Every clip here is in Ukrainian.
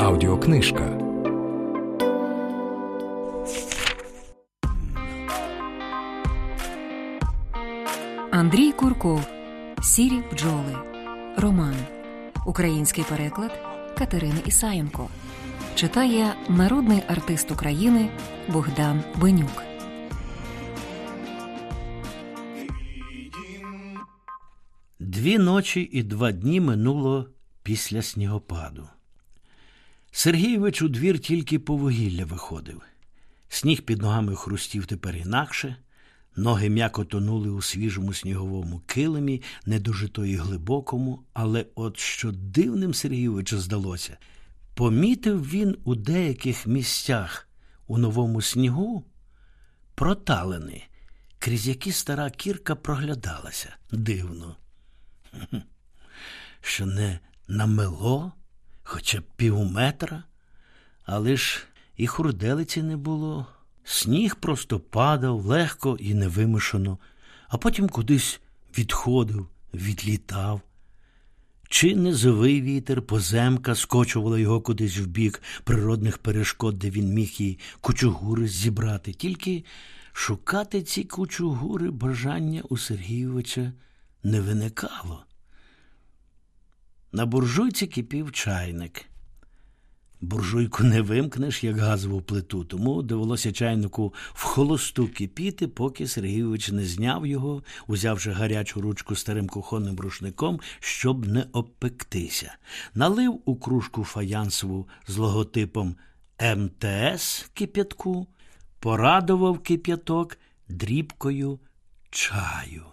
Аудіокнижка. Андрій Курков. Сірі бджоли. Роман. Український переклад Катерини Ісаєнко. Читає народний артист України Богдан Бенюк. Дві ночі і два дні минуло після снігопаду. Сергійович у двір тільки по вугілля виходив. Сніг під ногами хрустів тепер інакше, ноги м'яко тонули у свіжому сніговому килимі, не дуже то й глибокому, але от що дивним Сергійовичу здалося, помітив він у деяких місцях у новому снігу проталини, крізь які стара кірка проглядалася дивно. Що не намело, хоча б півметра, але ж і хурделиці не було. Сніг просто падав легко і невимушено, а потім кудись відходив, відлітав. Чи низовий вітер, поземка скочувала його кудись в бік природних перешкод, де він міг їй кучугури зібрати. Тільки шукати ці кучугури бажання у Сергійовича не виникало. На буржуйці кипів чайник. Буржуйку не вимкнеш, як газову плиту, тому довелося чайнику в холосту кипіти, поки Сергійович не зняв його, узявши гарячу ручку старим кухонним рушником, щоб не обпектися. Налив у кружку фаянсову з логотипом МТС кип'ятку, порадував кип'яток дрібкою чаю.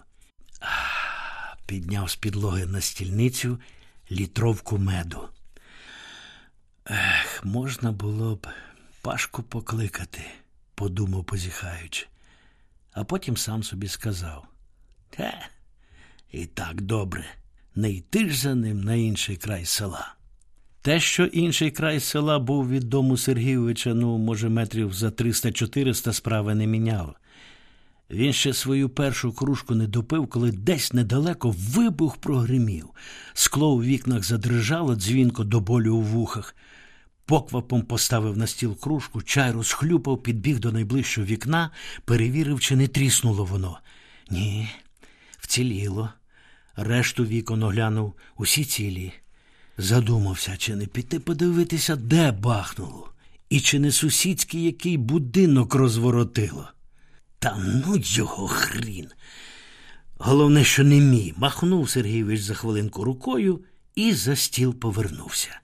Підняв з підлоги на стільницю літровку меду. Ех, можна було б Пашку покликати, подумав позіхаючи, а потім сам собі сказав. Те, і так добре, не йти ж за ним на інший край села. Те, що інший край села був від дому Сергійовича, ну, може, метрів за 300-400 справи не міняло. Він ще свою першу кружку не допив, коли десь недалеко вибух прогримів. Скло у вікнах задрижало дзвінко до болю у вухах. Поквапом поставив на стіл кружку, чай розхлюпав, підбіг до найближчого вікна, перевірив, чи не тріснуло воно. Ні, вціліло. Решту вікон оглянув усі цілі. Задумався, чи не піти подивитися, де бахнуло, і чи не сусідський який будинок розворотило. Та ну його хрін. Головне, що не мій. Махнув Сергійович за хвилинку рукою і за стіл повернувся.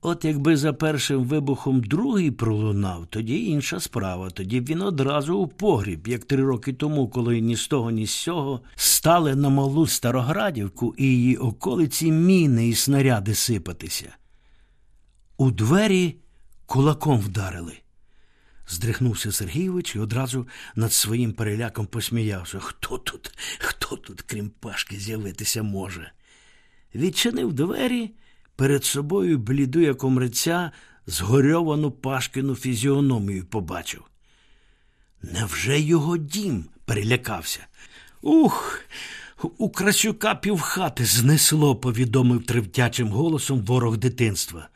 От якби за першим вибухом другий пролунав, тоді інша справа. Тоді б він одразу у погріб, як три роки тому, коли ні з того, ні з сього стали на малу Староградівку і її околиці міни і снаряди сипатися. У двері кулаком вдарили. Здригнувся Сергійович і одразу над своїм переляком посміявся. Хто тут, хто тут, крім Пашки, з'явитися може? Відчинив двері перед собою бліду, як омриця, згорьовану Пашкину фізіономію побачив. Невже його дім перелякався? Ух, у Красюка півхати знесло, повідомив тривтячим голосом ворог дитинства.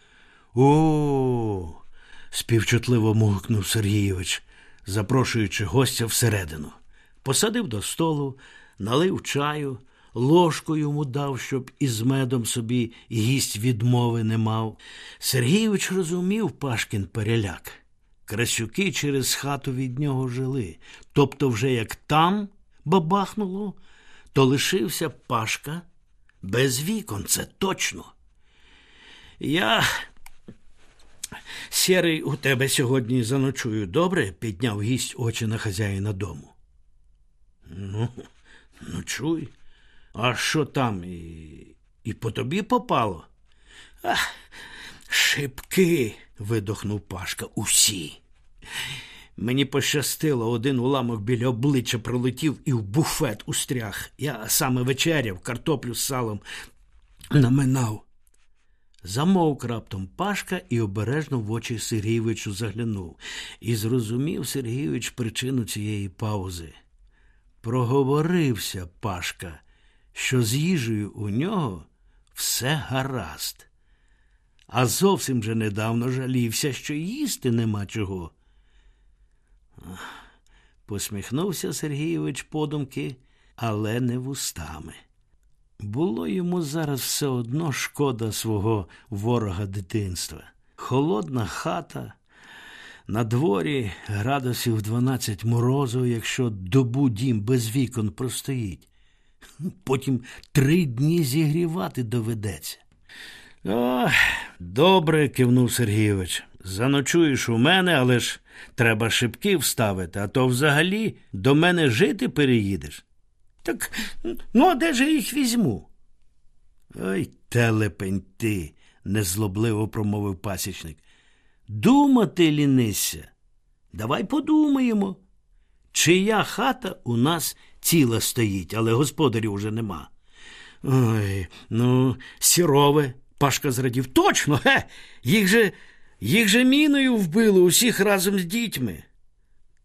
О, співчутливо мухнув Сергійович, запрошуючи гостя всередину. Посадив до столу, налив чаю, ложку йому дав, щоб із медом собі гість відмови не мав. Сергійович розумів Пашкін переляк. Красюки через хату від нього жили. Тобто, вже як там бабахнуло, то лишився Пашка без вікон, це точно. Я Сірий, у тебе сьогодні заночую добре? підняв гість очі на хазяїна дому. Ну, ночуй. А що там? І і по тобі попало? Ах, шибки. видохнув Пашка. Усі. Мені пощастило, один уламок біля обличчя пролетів і в буфет устряг. Я саме вечеряв, картоплю з салом наминав. Замовк раптом Пашка і обережно в очі Сергійовичу заглянув, і зрозумів Сергійович причину цієї паузи. Проговорився Пашка, що з їжею у нього все гаразд. а зовсім же недавно жалівся, що їсти нема чого. Посміхнувся Сергійович подумки, але не вустами. Було йому зараз все одно шкода свого ворога дитинства. Холодна хата, на дворі градусів 12 морозу, якщо добу дім без вікон простоїть. Потім три дні зігрівати доведеться. О, добре, кивнув Сергійович. Заночуєш у мене, але ж треба шибки вставити, а то взагалі до мене жити переїдеш. Так ну, а де ж я їх візьму? Ой, телепень ти, незлобливо промовив пасічник. Думати лінися. Давай подумаємо. Чия хата у нас ціла стоїть, але господарів уже нема. Ой, ну, сірове, Пашка зрадів. Точно, ге, їх же їх же міною вбили усіх разом з дітьми.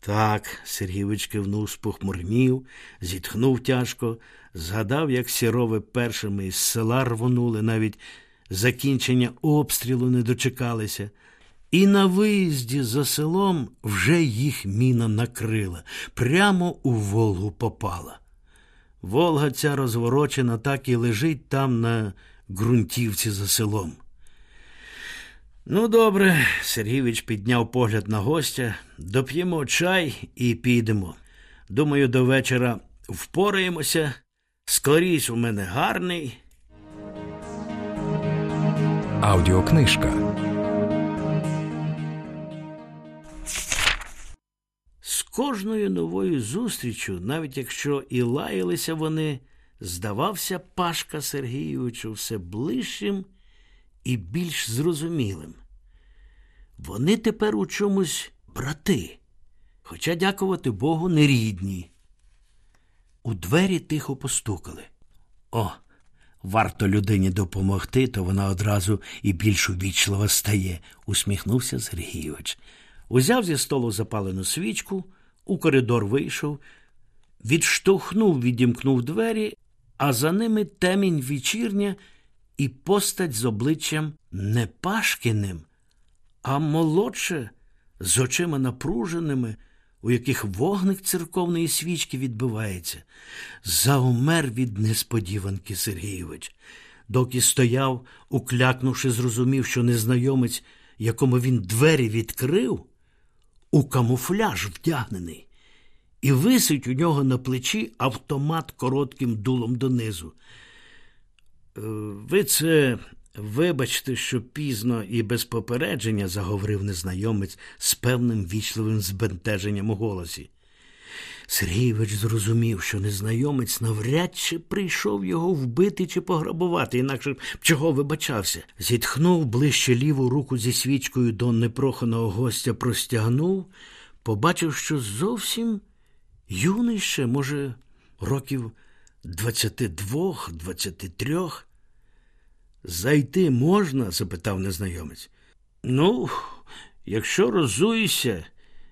Так, Сергійович кивнув, спохмурнів, зітхнув тяжко, згадав, як сірове першими із села рвонули, навіть закінчення обстрілу не дочекалися. І на виїзді за селом вже їх міна накрила, прямо у Волгу попала. Волга ця розворочена так і лежить там на ґрунтівці за селом. Ну, добре, Сергійович підняв погляд на гостя, доп'ємо чай і підемо. Думаю, до вечора впораємося. Скорість у мене гарний. Аудіокнижка. З кожною новою зустрічю, навіть якщо і лаялися вони, здавався Пашка Сергійовичу все ближчим і більш зрозумілим. Вони тепер у чомусь брати, хоча, дякувати Богу, не рідні. У двері тихо постукали. О, варто людині допомогти, то вона одразу і більш увічлива стає, усміхнувся Сергійович. Узяв зі столу запалену свічку, у коридор вийшов, відштовхнув, відімкнув двері, а за ними темінь вечірня і постать з обличчям не Пашкіним, а молодше, з очима напруженими, у яких вогник церковної свічки відбивається, заумер від несподіванки Сергійович, доки стояв, уклякнувши, зрозумів, що незнайомець, якому він двері відкрив, у камуфляж вдягнений, і висить у нього на плечі автомат коротким дулом донизу. «Е, ви це вибачте, що пізно і без попередження, заговорив незнайомець з певним вічливим збентеженням у голосі. Сергійович зрозумів, що незнайомець навряд чи прийшов його вбити чи пограбувати, інакше б чого вибачався. Зітхнув ближче ліву руку зі свічкою до непроханого гостя простягнув, побачив, що зовсім юний ще, може, років двох, двадцяти трьох. Зайти можна? запитав незнайомець. Ну, якщо розуєшся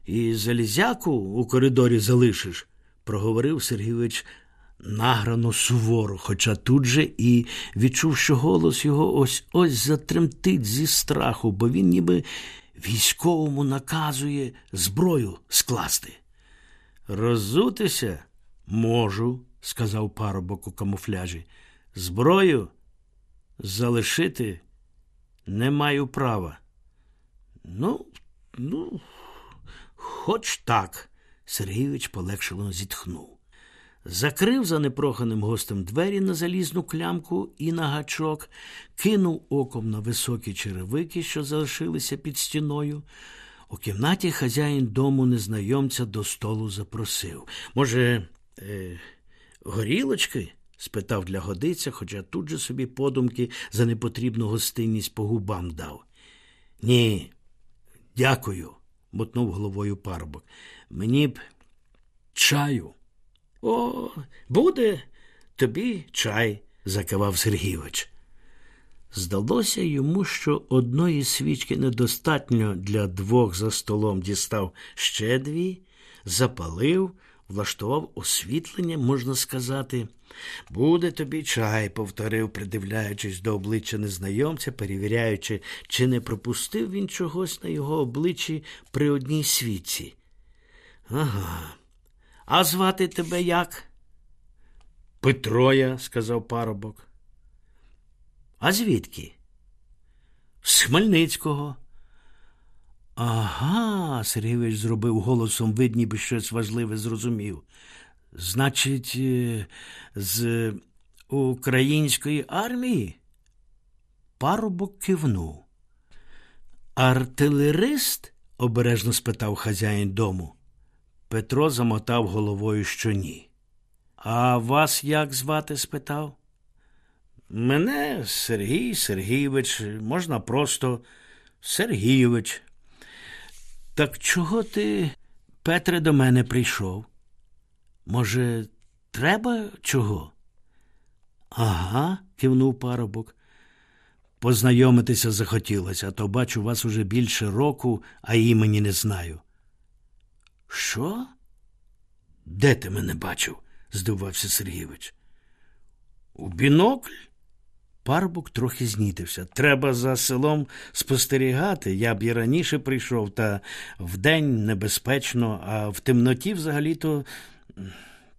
і залізяку у коридорі залишиш, проговорив Сергійович награно суворо, хоча тут же і відчув, що голос його ось ось затремтить зі страху, бо він ніби військовому наказує зброю скласти. Розутися можу, сказав парубок у камуфляжі. Зброю залишити не маю права. Ну, ну, хоч так, Сергійович полегшено зітхнув. Закрив за непроханим гостем двері на залізну клямку і на гачок, кинув оком на високі черевики, що залишилися під стіною. У кімнаті хазяїн дому незнайомця до столу запросив. Може, е, горілочки? спитав для годиця, хоча тут же собі подумки за непотрібну гостинність по губам дав. Ні, дякую, мотнув головою парубок. Мені б чаю. О, буде тобі чай, закивав Сергійович. Здалося йому, що одної свічки недостатньо для двох за столом дістав ще дві, запалив, влаштував освітлення, можна сказати. Буде тобі чай, повторив, придивляючись до обличчя незнайомця, перевіряючи, чи не пропустив він чогось на його обличчі при одній світці. Ага. А звати тебе як? Петроя, сказав парубок. А звідки? З Хмельницького. Ага, Сергійович зробив голосом вид, ніби щось важливе зрозумів. Значить, е, з української армії? Парубок кивнув. Артилерист? обережно спитав хазяїн дому. Петро замотав головою, що ні. А вас як звати? спитав. Мене Сергій Сергійович, можна просто Сергійович. Так чого ти, Петре, до мене прийшов? Може, треба чого? Ага, кивнув парубок. Познайомитися захотілося, а то бачу вас уже більше року, а імені не знаю. Що? Де ти мене бачив? здивувався Сергійович. У бінокль? Парубок трохи знітився. Треба за селом спостерігати. Я б і раніше прийшов, та вдень небезпечно, а в темноті взагалі-то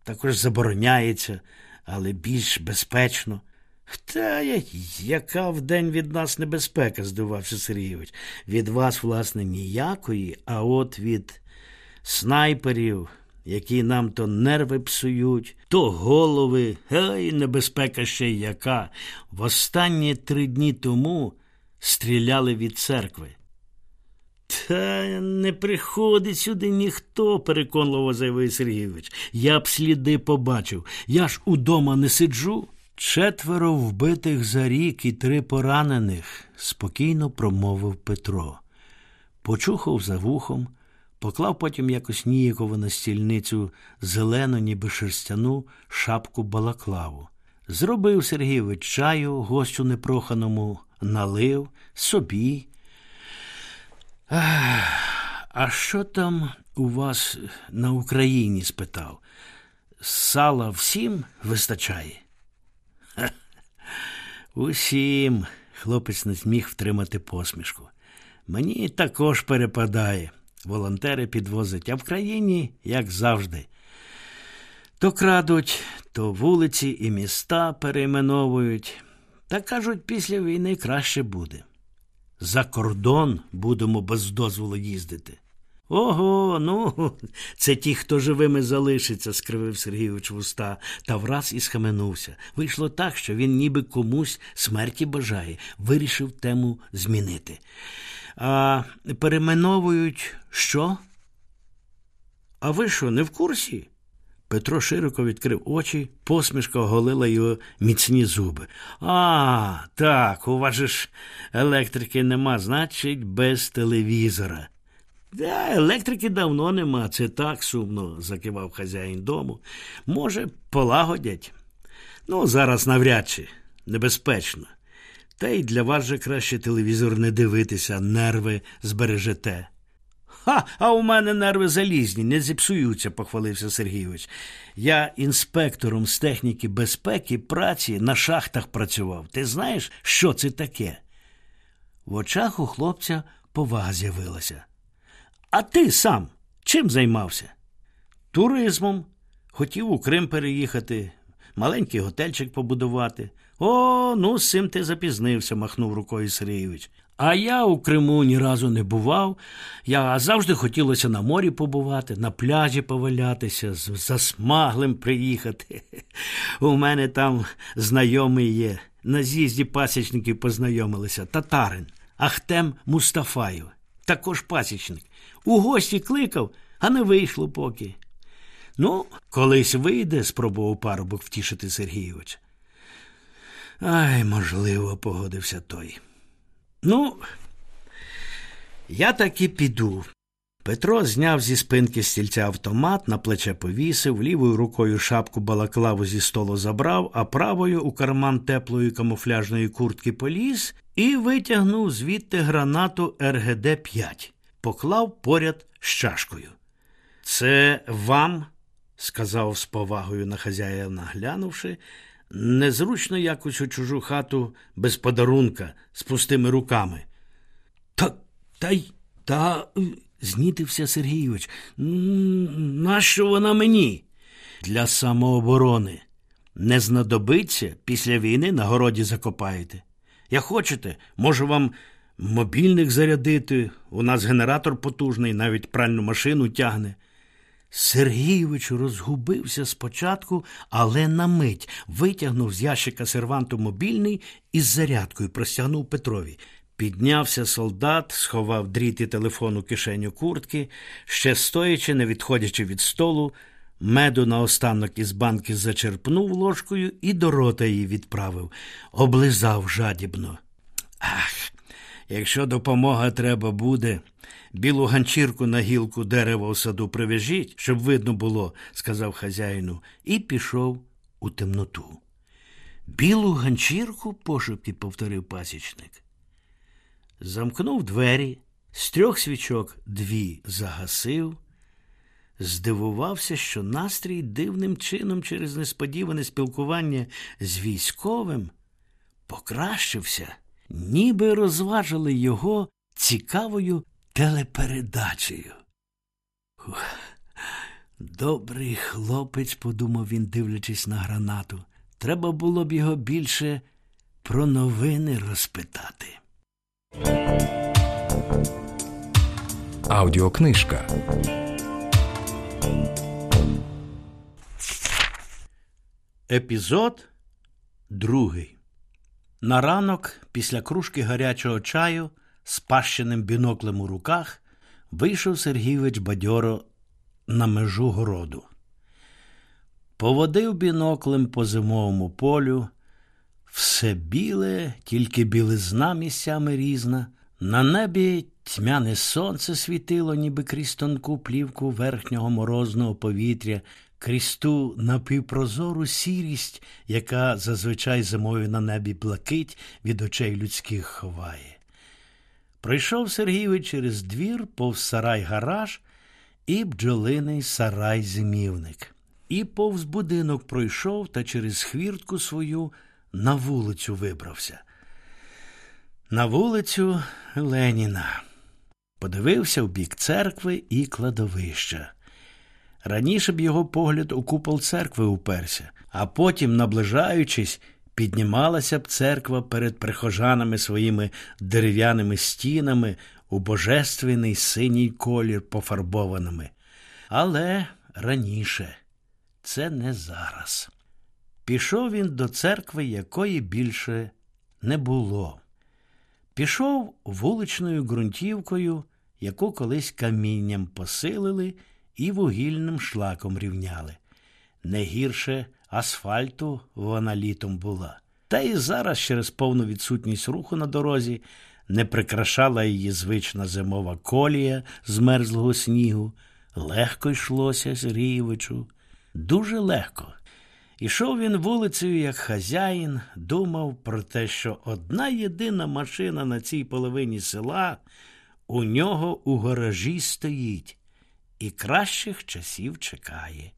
також забороняється, але більш безпечно. Та яка вдень від нас небезпека, здивався Сергійович. Від вас, власне, ніякої, а от від снайперів які нам то нерви псують, то голови, гей, небезпека ще й яка. В останні три дні тому стріляли від церкви. Та не приходить сюди ніхто, переконливо заявив Сергійович. Я б сліди побачив. Я ж удома не сиджу. Четверо вбитих за рік і три поранених, спокійно промовив Петро. Почухав за вухом, Поклав потім якось ніяково на стільницю зелену, ніби шерстяну шапку балаклаву. Зробив Сергійович чаю, гостю непроханому, налив собі. Ах, а що там у вас на Україні? спитав. Сала всім вистачає? Усім, хлопець не зміг втримати посмішку. Мені також перепадає волонтери підвозять, а в країні, як завжди. То крадуть, то вулиці і міста перейменовують, та кажуть, після війни краще буде. За кордон будемо без дозволу їздити. Ого, ну, це ті, хто живими залишиться, скривив Сергійович вуста, та враз і схаменувся. Вийшло так, що він ніби комусь смерті бажає, вирішив тему змінити. А переименовують що? А ви що, не в курсі? Петро широко відкрив очі, посмішка оголила його міцні зуби. А, так, у вас ж електрики нема, значить, без телевізора. Да, електрики давно нема, це так сумно, закивав хазяїн дому. Може, полагодять? Ну, зараз навряд чи небезпечно. Та й для вас же краще телевізор не дивитися, нерви збережете. Ха, а у мене нерви залізні, не зіпсуються, похвалився Сергійович. Я інспектором з техніки безпеки праці на шахтах працював. Ти знаєш, що це таке? В очах у хлопця повага з'явилася. А ти сам чим займався? Туризмом. Хотів у Крим переїхати, маленький готельчик побудувати. О, ну з цим ти запізнився, махнув рукою Сергійович. А я у Криму ні разу не бував. Я завжди хотілося на морі побувати, на пляжі повалятися, з засмаглим приїхати. У мене там знайомий є. На з'їзді пасічників познайомилися. Татарин, Ахтем Мустафаєв, також пасічник. У гості кликав, а не вийшло поки. Ну, колись вийде, спробував парубок втішити Сергійович. Ай, можливо, погодився той. Ну, я таки піду. Петро зняв зі спинки стільця автомат, на плече повісив, лівою рукою шапку балаклаву зі столу забрав, а правою у карман теплої камуфляжної куртки поліз і витягнув звідти гранату РГД 5 поклав поряд з чашкою. Це вам? сказав з повагою на хазяїна глянувши, незручно якось у чужу хату без подарунка, з пустими руками. Та та та. знітився Сергійович. Нащо вона мені? Для самооборони. Не знадобиться після війни на городі закопаєте. Як хочете, можу вам мобільник зарядити. У нас генератор потужний, навіть пральну машину тягне. Сергійович розгубився спочатку, але на мить витягнув з ящика серванту мобільний із зарядкою простягнув Петрові. Піднявся солдат, сховав дріт і телефон у кишеню куртки, ще стоячи, не відходячи від столу, меду наостанок із банки зачерпнув ложкою і до рота її відправив, облизав жадібно. Ах, якщо допомога треба буде, білу ганчірку на гілку дерева у саду привяжіть, щоб видно було, сказав хазяїну, і пішов у темноту. Білу ганчірку? пошепки повторив пасічник. Замкнув двері, з трьох свічок дві загасив, здивувався, що настрій дивним чином через несподіване спілкування з військовим покращився, ніби розважили його цікавою телепередачею. Добрий хлопець, подумав він, дивлячись на гранату. Треба було б його більше про новини розпитати. Аудіокнижка. Епізод другий. На ранок, після кружки гарячого чаю, з пащеним біноклем у руках, вийшов Сергійович бадьоро на межу городу. Поводив біноклем по зимовому полю. Все біле, тільки білизна місцями різна. На небі тьмяне сонце світило, ніби крізь тонку плівку верхнього морозного повітря, крізь ту напівпрозору сірість, яка зазвичай зимою на небі блакить від очей людських ховає. Пройшов Сергійович через двір, повз сарай гараж і бджолиний сарай зимівник. І повз будинок пройшов та через хвіртку свою на вулицю вибрався. На вулицю Леніна. Подивився в бік церкви і кладовища. Раніше б його погляд у купол церкви уперся, а потім, наближаючись, піднімалася б церква перед прихожанами своїми дерев'яними стінами у божественний синій колір пофарбованими. Але раніше це не зараз. Пішов він до церкви, якої більше не було. Пішов вуличною ґрунтівкою, яку колись камінням посилили і вугільним шлаком рівняли. Не гірше асфальту вона літом була. Та і зараз, через повну відсутність руху на дорозі, не прикрашала її звична зимова колія з мерзлого снігу. Легко йшлося Сергійовичу, дуже легко. Ішов він вулицею, як хазяїн, думав про те, що одна єдина машина на цій половині села у нього у гаражі стоїть і кращих часів чекає.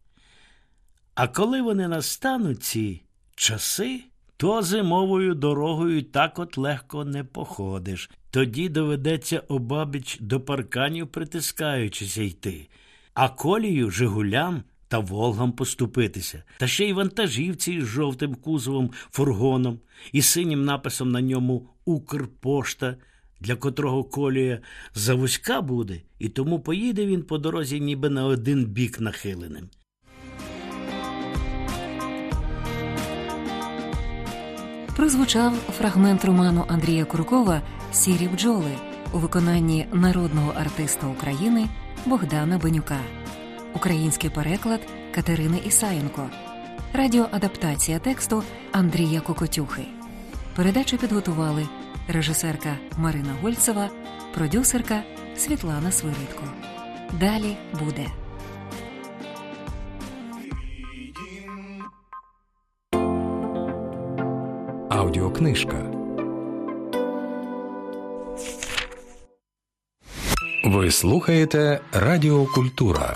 А коли вони настануть ці часи, то зимовою дорогою так от легко не походиш. Тоді доведеться обабіч до парканів притискаючися йти, а колію Жигулям та Волгам поступитися, та ще й вантажівці з жовтим кузовом, фургоном і синім написом на ньому Укрпошта, для котрого колія завузька буде, і тому поїде він по дорозі ніби на один бік нахиленим. Прозвучав фрагмент роману Андрія Куркова Сірі бджоли у виконанні народного артиста України Богдана Бенюка. Український переклад Катерини Ісаєнко, радіоадаптація тексту Андрія Кокотюхи. Передачу підготували режисерка Марина Гольцева, продюсерка Світлана Свиридко. Далі буде. Аудіокнижка. Ви слухаєте Радіокультура.